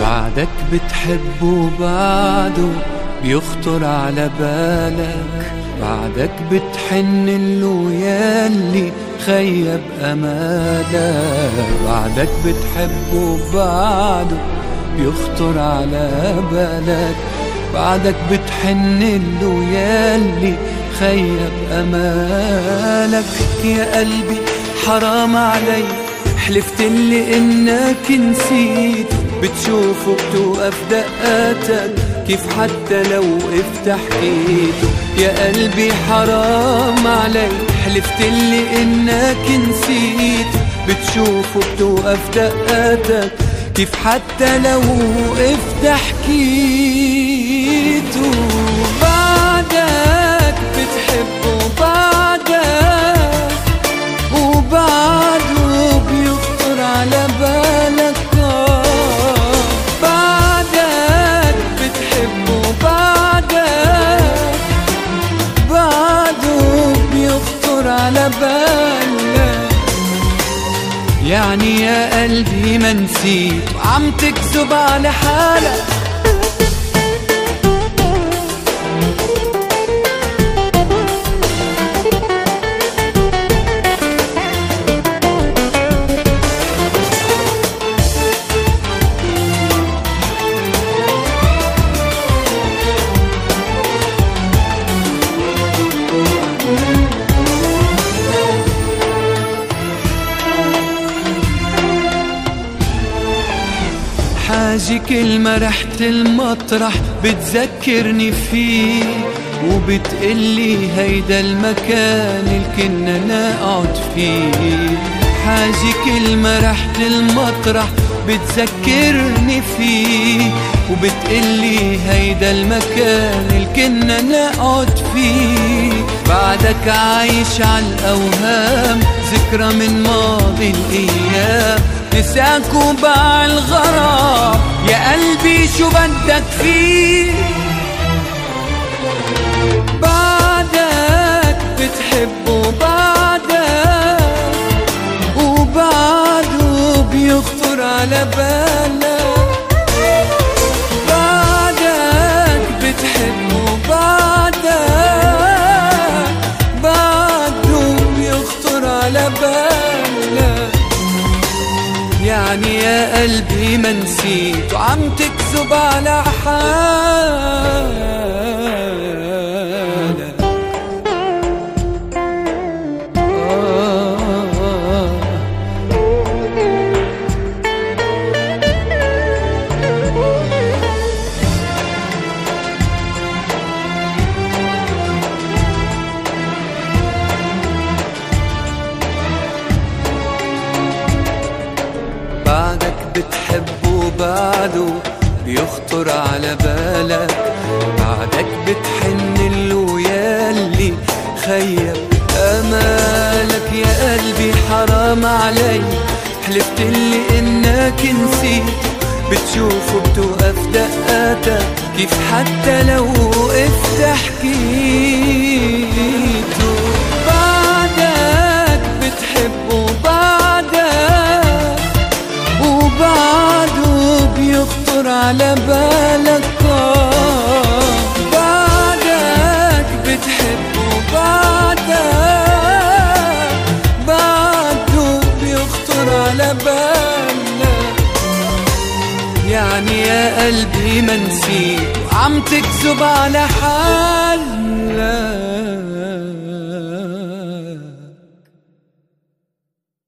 بعدك بتحبه بعده بيخطر على بالك بعدك بتحن له ياللي خيب أمالك. بعدك بتحبه بعده بيخطر على بالك. بعدك بتحن له ياللي خيب أمالك. يا قلبي حرام علي حلفت لي إنك نسيت. بتشوفه بتوقف دقاتك كيف حتى لو افتح ايده. يا قلبي حرام علي حلفت لي انك نسيت. بتشوفه بتوقف دقاتك كيف حتى لو افتح كيته على بالك يعني يا قلبي ما نسيت وعم تكذب على حالك. حاجي كلمة رحت المطرح بتذكرني فيه وبتقلي هيدا المكان اللي كنا نقعد فيه. حاجي كلمة رحت المطرح بتذكرني فيه وبتقلي هيدا المكان اللي كنا نقعد فيه. بعدك عايش عالأوهام ذكرى من ماضي الأيام. نساك وباع الغرام يا قلبي شو بدك فيه؟ بعدك بتحبه بعدك وبعده بيخطر على بالك يا قلبي ما نسيت وعم تكذب على حالك بتحبه بعده بيخطر على بالك. بعدك بتحن له ياللي خيب. أمالك يا قلبي حرام علي. حلفت لي إنك نسيت. بتشوفه بتوقف دقاتك. كيف حتى لو افتح كيته بيخطر على بالك. بعدك بتحبه بعدك بعده بيخطر على بالك يعني يا قلبي ما نسيت وعم تكذب على حالك